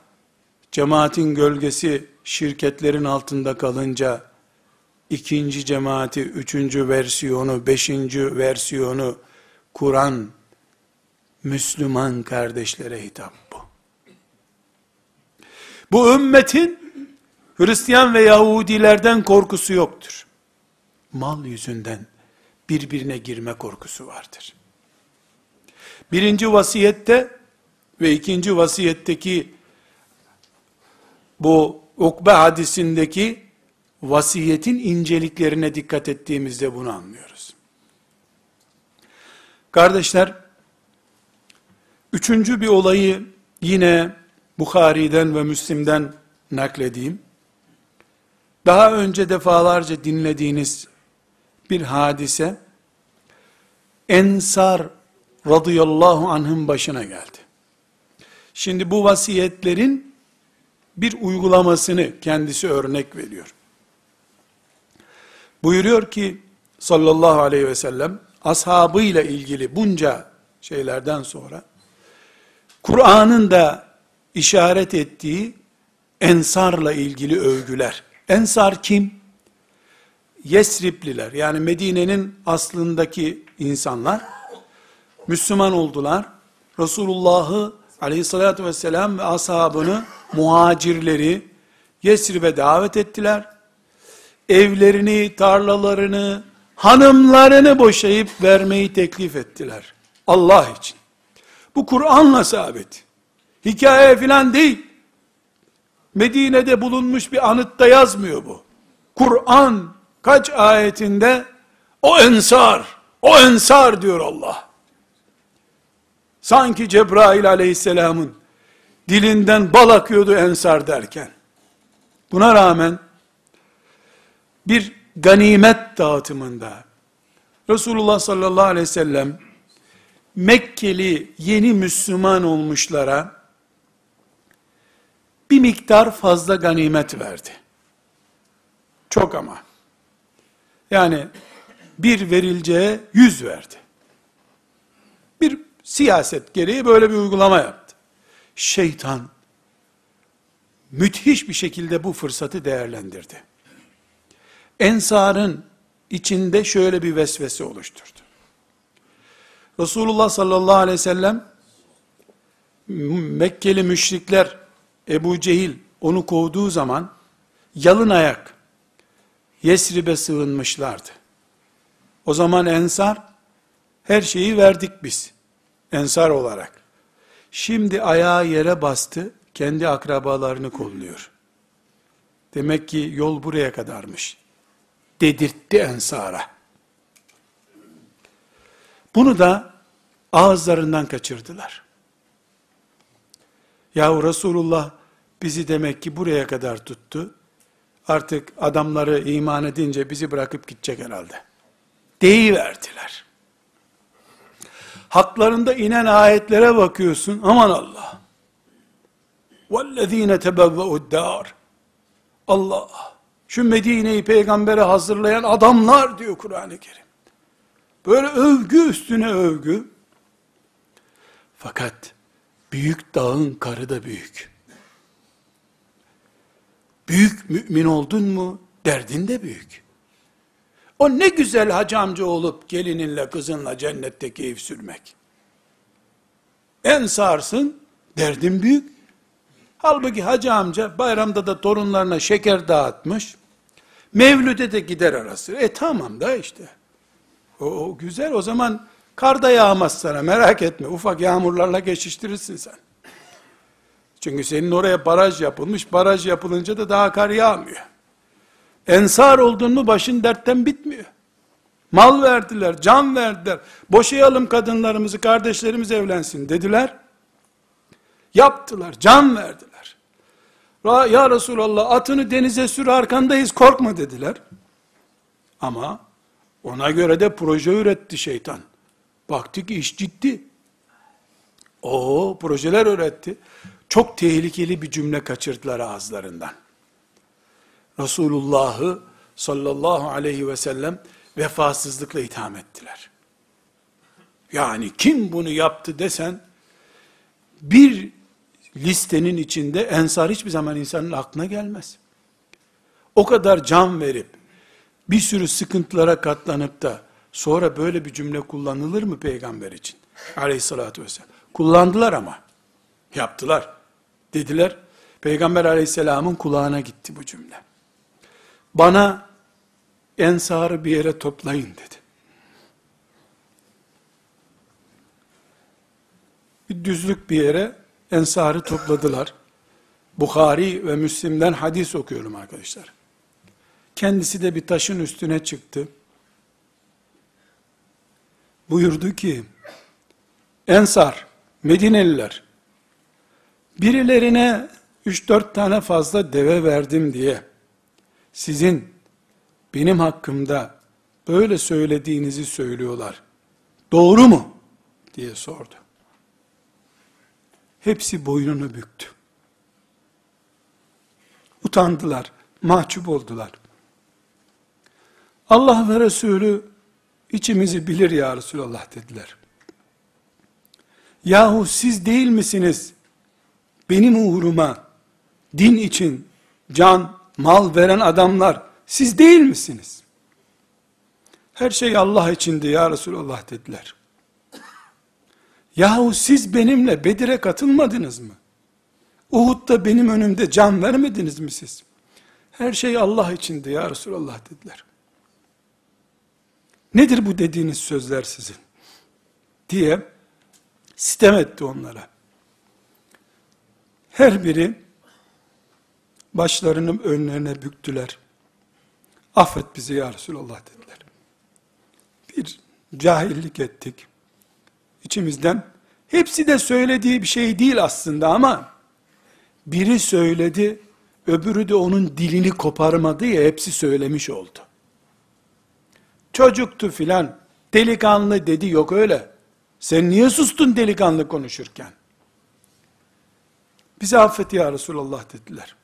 cemaatin gölgesi şirketlerin altında kalınca, ikinci cemaati, üçüncü versiyonu, beşinci versiyonu kuran Müslüman kardeşlere hitap bu. Bu ümmetin Hristiyan ve Yahudilerden korkusu yoktur. Mal yüzünden birbirine girme korkusu vardır. Birinci vasiyette ve ikinci vasiyetteki bu Ukbe hadisindeki vasiyetin inceliklerine dikkat ettiğimizde bunu anlıyoruz. Kardeşler, üçüncü bir olayı yine Bukhari'den ve Müslim'den nakledeyim. Daha önce defalarca dinlediğiniz bir hadise, Ensar radıyallahu anh'ın başına geldi. Şimdi bu vasiyetlerin bir uygulamasını kendisi örnek veriyor. Buyuruyor ki sallallahu aleyhi ve sellem ashabıyla ilgili bunca şeylerden sonra Kur'an'ın da işaret ettiği ensarla ilgili övgüler. Ensar kim? Yesripliler yani Medine'nin aslındaki insanlar Müslüman oldular. Resulullah'ı aleyhissalatü vesselam ve ashabını, muhacirleri Yesrib'e davet ettiler. Evlerini, tarlalarını, hanımlarını boşayıp vermeyi teklif ettiler. Allah için. Bu Kur'an'la sabit. Hikaye filan değil. Medine'de bulunmuş bir anıtta yazmıyor bu. Kur'an kaç ayetinde o ensar, o ensar diyor Allah. Sanki Cebrail aleyhisselamın dilinden bal akıyordu ensar derken. Buna rağmen bir ganimet dağıtımında Resulullah sallallahu aleyhi ve sellem Mekkeli yeni Müslüman olmuşlara bir miktar fazla ganimet verdi. Çok ama. Yani bir verileceğe yüz verdi. Bir siyaset gereği böyle bir uygulama yaptı. Şeytan müthiş bir şekilde bu fırsatı değerlendirdi. Ensar'ın içinde şöyle bir vesvese oluşturdu. Resulullah sallallahu aleyhi ve sellem Mekkeli müşrikler Ebu Cehil onu kovduğu zaman yalın ayak Yesrib'e sığınmışlardı. O zaman Ensar her şeyi verdik biz. Ensar olarak. Şimdi ayağı yere bastı, kendi akrabalarını kolluyor. Demek ki yol buraya kadarmış Dedirtti Ensar'a. Bunu da ağızlarından kaçırdılar. Yahu Resulullah bizi demek ki buraya kadar tuttu. Artık adamları iman edince bizi bırakıp gidecek herhalde. Deyiverdiler. Haklarında inen ayetlere bakıyorsun. Aman Allah. وَالَّذ۪ينَ تَبَوَّءُ الدَّارِ Allah. şu Medine'yi peygambere hazırlayan adamlar diyor Kur'an-ı Kerim. Böyle övgü üstüne övgü. Fakat büyük dağın karı da büyük. Büyük mümin oldun mu derdin de büyük. O ne güzel hacı amca olup gelininle kızınla cennette keyif sürmek. En sarsın derdin büyük. Halbuki hacı amca bayramda da torunlarına şeker dağıtmış. Mevlüde de gider arası. E tamam da işte. O, o güzel o zaman kar da yağmaz sana merak etme. Ufak yağmurlarla geçiştirirsin sen. Çünkü senin oraya baraj yapılmış. Baraj yapılınca da daha kar yağmıyor. Ensar oldun mu başın dertten bitmiyor. Mal verdiler, can verdiler. Boşayalım kadınlarımızı, kardeşlerimiz evlensin dediler. Yaptılar, can verdiler. Ya Resulallah atını denize sür arkandayız korkma dediler. Ama ona göre de proje üretti şeytan. Baktı ki iş ciddi. O projeler öğretti. Çok tehlikeli bir cümle kaçırdılar ağızlarından. Resulullah'ı sallallahu aleyhi ve sellem vefasızlıkla itham ettiler. Yani kim bunu yaptı desen, bir listenin içinde ensar hiçbir zaman insanın aklına gelmez. O kadar can verip, bir sürü sıkıntılara katlanıp da, sonra böyle bir cümle kullanılır mı peygamber için? Aleyhissalatü vesselam. Kullandılar ama. Yaptılar. Dediler, Peygamber aleyhisselamın kulağına gitti bu cümle. Bana ensarı bir yere toplayın dedi. Bir düzlük bir yere ensarı topladılar. Bukhari ve Müslim'den hadis okuyorum arkadaşlar. Kendisi de bir taşın üstüne çıktı. Buyurdu ki, Ensar, Medineliler, birilerine 3-4 tane fazla deve verdim diye, sizin benim hakkımda böyle söylediğinizi söylüyorlar. Doğru mu? diye sordu. Hepsi boynunu büktü. Utandılar, mahcup oldular. Allah ve Resulü içimizi bilir ya Resulallah dediler. Yahu siz değil misiniz benim uğruma din için can, mal veren adamlar siz değil misiniz? Her şey Allah içindi ya Resulallah dediler. Yahu siz benimle Bedir'e katılmadınız mı? Uhud'da benim önümde can vermediniz mi siz? Her şey Allah içindi ya Resulallah dediler. Nedir bu dediğiniz sözler sizin? Diye sitem etti onlara. Her biri başlarını önlerine büktüler. Affet bizi ya Resulallah dediler. Bir cahillik ettik. İçimizden hepsi de söylediği bir şey değil aslında ama biri söyledi, öbürü de onun dilini koparmadı ya hepsi söylemiş oldu. Çocuktu filan, delikanlı dedi yok öyle. Sen niye sustun delikanlı konuşurken? Bizi affet ya Resulallah dediler.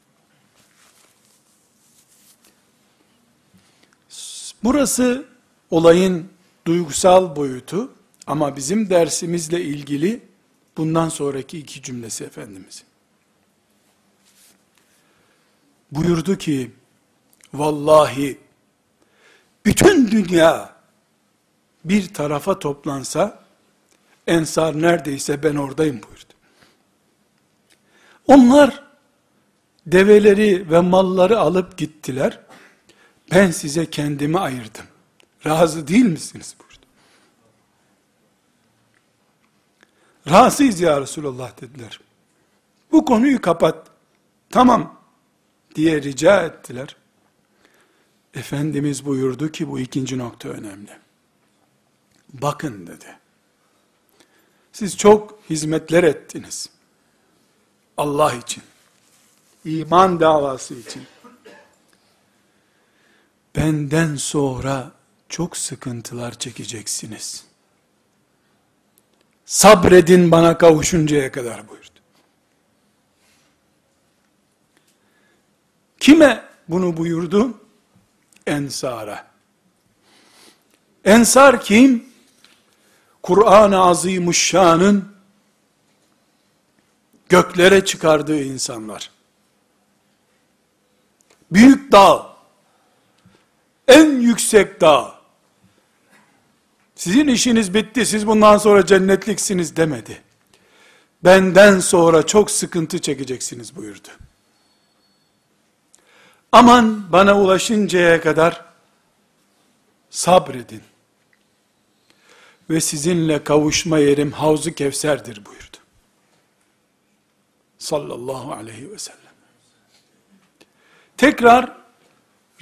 Burası olayın duygusal boyutu ama bizim dersimizle ilgili bundan sonraki iki cümlesi Efendimizin. Buyurdu ki, vallahi bütün dünya bir tarafa toplansa, ensar neredeyse ben oradayım buyurdu. Onlar develeri ve malları alıp gittiler. Ben size kendimi ayırdım. Razı değil misiniz buyurdu. Razıyız ya Resulallah dediler. Bu konuyu kapat. Tamam diye rica ettiler. Efendimiz buyurdu ki bu ikinci nokta önemli. Bakın dedi. Siz çok hizmetler ettiniz. Allah için. iman davası için. Benden sonra çok sıkıntılar çekeceksiniz. Sabredin bana kavuşuncaya kadar buyurdu. Kime bunu buyurdu? Ensara. Ensar kim? Kur'an-ı Azimuşşan'ın göklere çıkardığı insanlar. Büyük dağ, en yüksek dağ, sizin işiniz bitti, siz bundan sonra cennetliksiniz demedi. Benden sonra çok sıkıntı çekeceksiniz buyurdu. Aman bana ulaşıncaya kadar sabredin. Ve sizinle kavuşma yerim Havzu Kevser'dir buyurdu. Sallallahu aleyhi ve sellem. Tekrar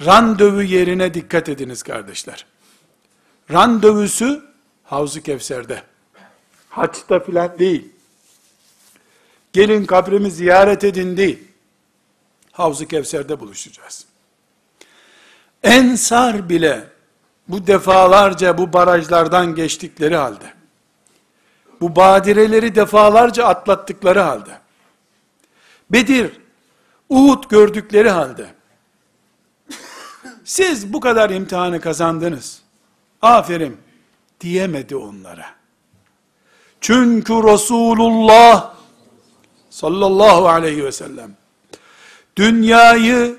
randevu yerine dikkat ediniz kardeşler. Randevusu Havzu Kevser'de. Haçta filan değil. Gelin kabrimi ziyaret edin değil. Havzu Kevser'de buluşacağız. Ensar bile bu defalarca bu barajlardan geçtikleri halde, bu badireleri defalarca atlattıkları halde, Bedir, Uhud gördükleri halde, siz bu kadar imtihanı kazandınız, aferin diyemedi onlara. Çünkü Resulullah sallallahu aleyhi ve sellem dünyayı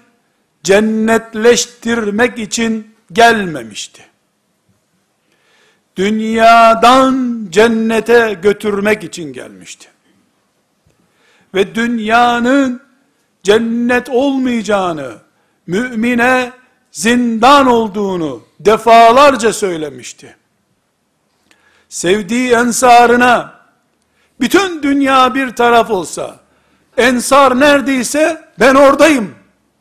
cennetleştirmek için gelmemişti. Dünyadan cennete götürmek için gelmişti. Ve dünyanın cennet olmayacağını, mümine zindan olduğunu defalarca söylemişti. Sevdiği ensarına bütün dünya bir taraf olsa, ensar neredeyse ben oradayım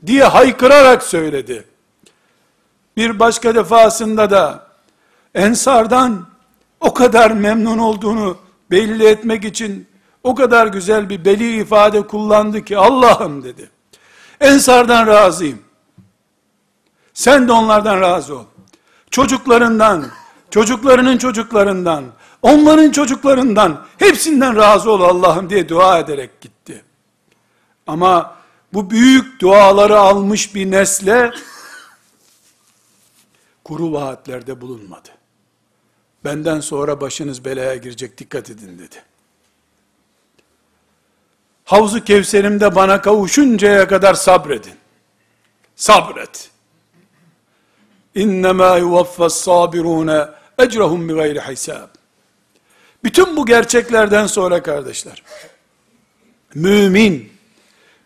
diye haykırarak söyledi. Bir başka defasında da ensardan o kadar memnun olduğunu belli etmek için o kadar güzel bir beli ifade kullandı ki Allah'ım dedi. Ensardan razıyım. Sen de onlardan razı ol. Çocuklarından, çocuklarının çocuklarından, onların çocuklarından, hepsinden razı ol Allah'ım diye dua ederek gitti. Ama bu büyük duaları almış bir nesle, kuru vaatlerde bulunmadı. Benden sonra başınız belaya girecek dikkat edin dedi. Havzu Kevserim'de bana kavuşuncaya kadar sabredin. Sabret. İnnemâ yuvaffas sabirûne ecrahum bi gayri. Bütün bu gerçeklerden sonra kardeşler, mümin,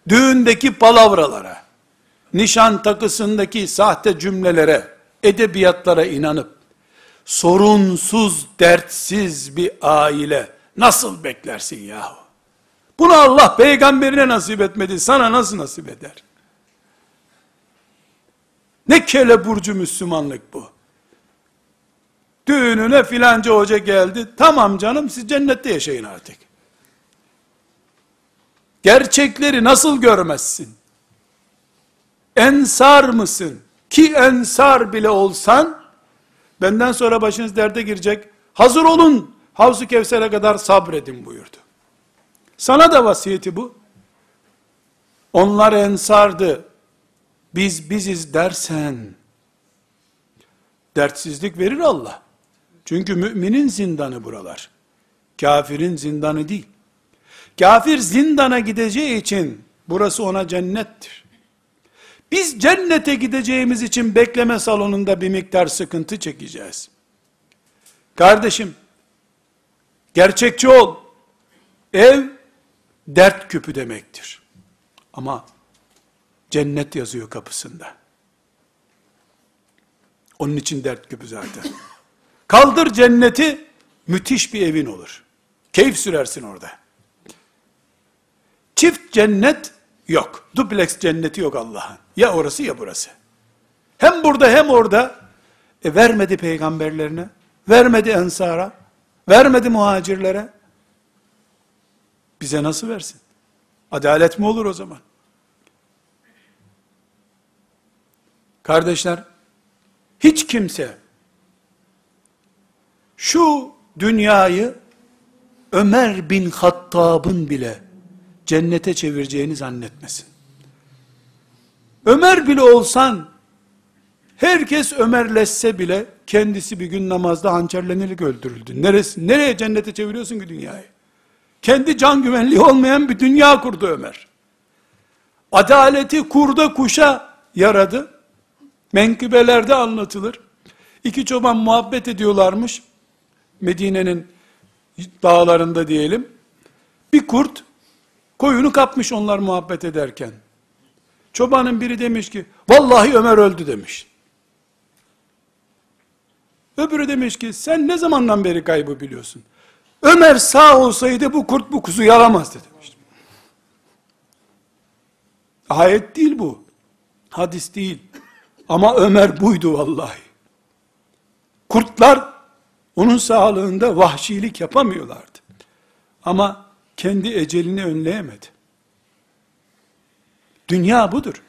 düğündeki palavralara, nişan takısındaki sahte cümlelere, edebiyatlara inanıp, sorunsuz, dertsiz bir aile nasıl beklersin yahu? Bunu Allah peygamberine nasip etmedi, sana nasıl nasip eder? Ne kele burcu Müslümanlık bu. Düğününe filanca hoca geldi. Tamam canım siz cennette yaşayın artık. Gerçekleri nasıl görmezsin? Ensar mısın? Ki ensar bile olsan, benden sonra başınız derde girecek. Hazır olun, Havzu Kevser'e kadar sabredin buyurdu. Sana da vasiyeti bu. Onlar ensardı, biz biziz dersen, dertsizlik verir Allah. Çünkü müminin zindanı buralar. Kafirin zindanı değil. Kafir zindana gideceği için, burası ona cennettir. Biz cennete gideceğimiz için bekleme salonunda bir miktar sıkıntı çekeceğiz. Kardeşim, gerçekçi ol. Ev, dert küpü demektir. Ama Cennet yazıyor kapısında. Onun için dert küpü zaten. Kaldır cenneti, müthiş bir evin olur. Keyif sürersin orada. Çift cennet yok. Duplex cenneti yok Allah'ın. Ya orası ya burası. Hem burada hem orada. E vermedi peygamberlerine, vermedi ensara, vermedi muhacirlere. Bize nasıl versin? Adalet mi olur o zaman? Kardeşler, hiç kimse şu dünyayı Ömer bin Hattab'ın bile cennete çevireceğini zannetmesin. Ömer bile olsan, herkes Ömerleşse bile, kendisi bir gün namazda hançerlenerek öldürüldü. Neresi, nereye cennete çeviriyorsun ki dünyayı? Kendi can güvenliği olmayan bir dünya kurdu Ömer. Adaleti kurda kuşa yaradı. Menkıbelerde anlatılır. İki çoban muhabbet ediyorlarmış. Medine'nin dağlarında diyelim. Bir kurt koyunu kapmış onlar muhabbet ederken. Çobanın biri demiş ki, vallahi Ömer öldü demiş. Öbürü demiş ki, sen ne zamandan beri kaybı biliyorsun? Ömer sağ olsaydı bu kurt bu kuzu yalamazdı demiş. Ayet değil bu. Hadis değil. Ama Ömer buydu vallahi. Kurtlar onun sağlığında vahşilik yapamıyorlardı. Ama kendi ecelini önleyemedi. Dünya budur.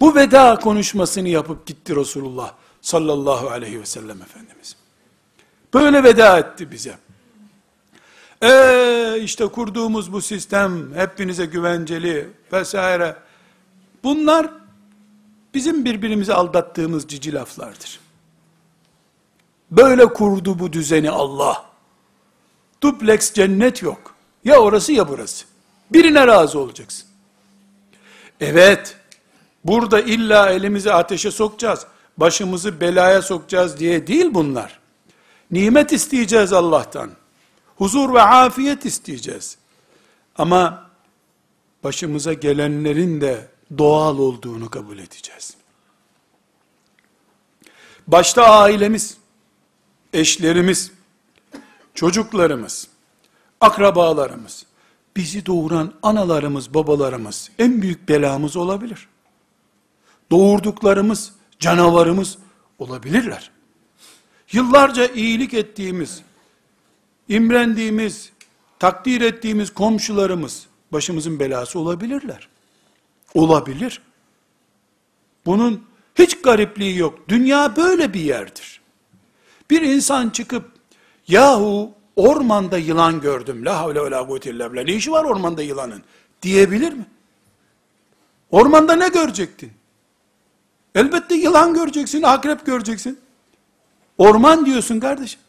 Bu veda konuşmasını yapıp gitti Resulullah sallallahu aleyhi ve sellem Efendimiz. Böyle veda etti bize. Ee işte kurduğumuz bu sistem hepinize güvenceli vesaire. Bunlar bizim birbirimizi aldattığımız cici laflardır. Böyle kurdu bu düzeni Allah. Duplex cennet yok. Ya orası ya burası. Birine razı olacaksın. Evet, burada illa elimizi ateşe sokacağız, başımızı belaya sokacağız diye değil bunlar. Nimet isteyeceğiz Allah'tan. Huzur ve afiyet isteyeceğiz. Ama başımıza gelenlerin de doğal olduğunu kabul edeceğiz. Başta ailemiz, eşlerimiz, çocuklarımız, akrabalarımız, bizi doğuran analarımız, babalarımız en büyük belamız olabilir. Doğurduklarımız, canavarımız olabilirler. Yıllarca iyilik ettiğimiz, imrendiğimiz, takdir ettiğimiz komşularımız başımızın belası olabilirler. Olabilir. Bunun hiç garipliği yok. Dünya böyle bir yerdir. Bir insan çıkıp yahu ormanda yılan gördüm. La havle ve la kuvvete. Ne işi var ormanda yılanın? Diyebilir mi? Ormanda ne görecektin? Elbette yılan göreceksin, akrep göreceksin. Orman diyorsun kardeşim.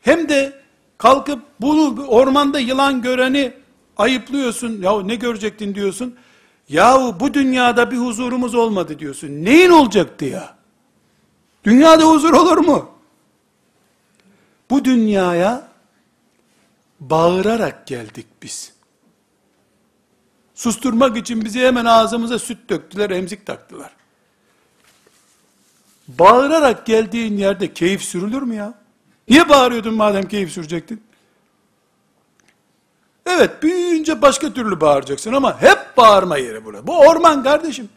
Hem de kalkıp bunu ormanda yılan göreni ayıplıyorsun. Yahu ne görecektin diyorsun. Yahu bu dünyada bir huzurumuz olmadı diyorsun. Neyin olacaktı ya? Dünyada huzur olur mu? Bu dünyaya bağırarak geldik biz. Susturmak için bizi hemen ağzımıza süt döktüler, emzik taktılar. Bağırarak geldiğin yerde keyif sürülür mü ya? Niye bağırıyordun madem keyif sürecektin? Evet büyüyünce başka türlü bağıracaksın ama hep bağırma yeri burası. Bu orman kardeşim.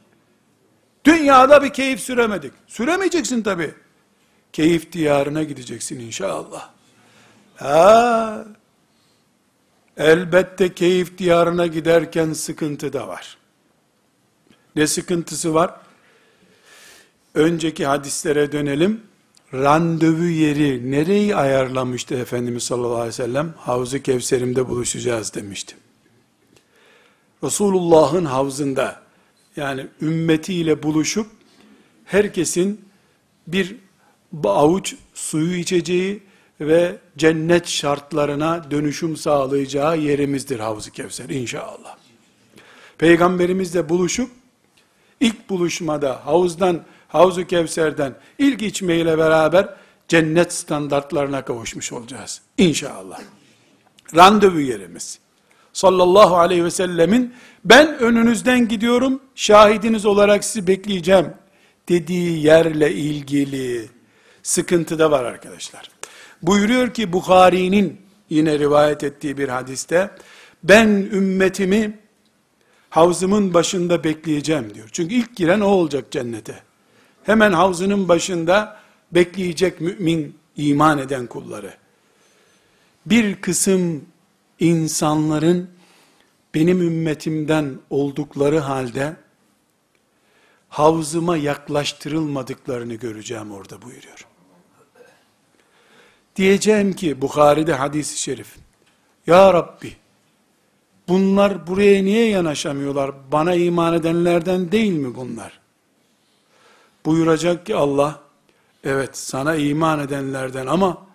Dünyada bir keyif süremedik. Süremeyeceksin tabi. Keyif diyarına gideceksin inşallah. Ha, elbette keyif diyarına giderken sıkıntı da var. Ne sıkıntısı var? Önceki hadislere dönelim. Randevu yeri nereyi ayarlamıştı Efendimiz sallallahu aleyhi ve sellem? Havzu Kevserim'de buluşacağız demişti. Resulullah'ın havzında yani ümmetiyle buluşup herkesin bir avuç suyu içeceği ve cennet şartlarına dönüşüm sağlayacağı yerimizdir Havz-ı Kevser inşallah. Peygamberimizle buluşup ilk buluşmada havuzdan Havzu Kevser'den ilk içmeyle beraber cennet standartlarına kavuşmuş olacağız. İnşallah. Randevu yerimiz. Sallallahu aleyhi ve sellemin ben önünüzden gidiyorum, şahidiniz olarak sizi bekleyeceğim dediği yerle ilgili sıkıntı da var arkadaşlar. Buyuruyor ki Bukhari'nin yine rivayet ettiği bir hadiste ben ümmetimi havzımın başında bekleyeceğim diyor. Çünkü ilk giren o olacak cennete hemen havzının başında bekleyecek mümin, iman eden kulları. Bir kısım insanların benim ümmetimden oldukları halde havzıma yaklaştırılmadıklarını göreceğim orada buyuruyor. Diyeceğim ki Bukhari'de hadisi şerif. Ya Rabbi bunlar buraya niye yanaşamıyorlar? Bana iman edenlerden değil mi bunlar? Buyuracak ki Allah, evet sana iman edenlerden ama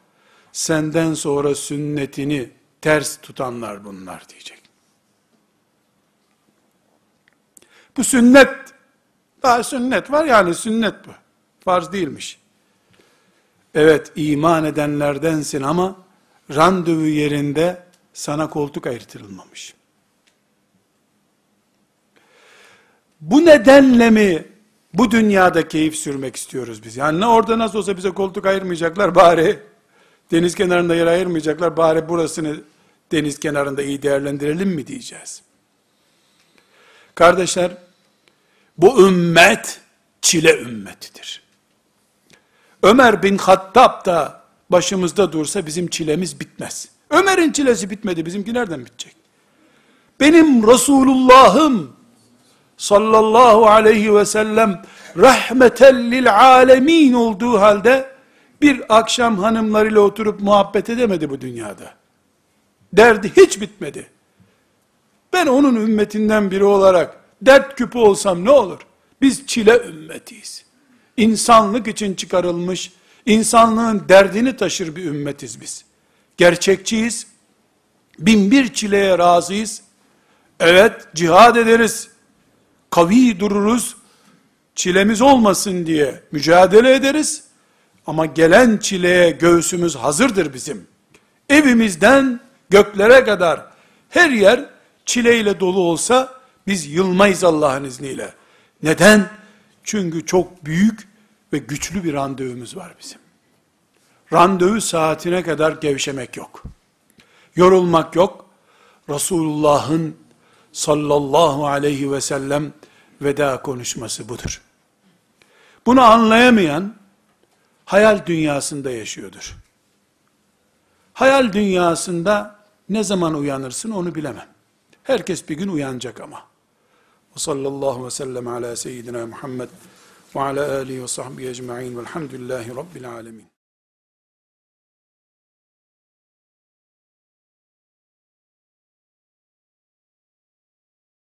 senden sonra sünnetini ters tutanlar bunlar diyecek. Bu sünnet, daha sünnet var yani sünnet bu. Farz değilmiş. Evet iman edenlerdensin ama randevu yerinde sana koltuk ayırtılmamış. Bu nedenle mi bu dünyada keyif sürmek istiyoruz biz. Yani ne orada nasıl olsa bize koltuk ayırmayacaklar bari. Deniz kenarında yer ayırmayacaklar bari burasını deniz kenarında iyi değerlendirelim mi diyeceğiz. Kardeşler, bu ümmet çile ümmetidir. Ömer bin Hattab da başımızda dursa bizim çilemiz bitmez. Ömer'in çilesi bitmedi, bizimki nereden bitecek? Benim Resulullah'ım sallallahu aleyhi ve sellem rahmeten lil alemin olduğu halde bir akşam hanımlarıyla oturup muhabbet edemedi bu dünyada. Derdi hiç bitmedi. Ben onun ümmetinden biri olarak dert küpü olsam ne olur? Biz çile ümmetiyiz. İnsanlık için çıkarılmış, insanlığın derdini taşır bir ümmetiz biz. Gerçekçiyiz. Bin bir çileye razıyız. Evet, cihad ederiz kavi dururuz, çilemiz olmasın diye mücadele ederiz. Ama gelen çileye göğsümüz hazırdır bizim. Evimizden göklere kadar her yer çileyle dolu olsa biz yılmayız Allah'ın izniyle. Neden? Çünkü çok büyük ve güçlü bir randevumuz var bizim. Randevu saatine kadar gevşemek yok. Yorulmak yok. Resulullah'ın sallallahu aleyhi ve sellem veda konuşması budur. Bunu anlayamayan hayal dünyasında yaşıyordur. Hayal dünyasında ne zaman uyanırsın onu bilemem. Herkes bir gün uyanacak ama. Ve sallallahu ve sellem ala seyyidina Muhammed ve ala alihi ve sahbihi ecma'in velhamdülillahi rabbil alemin.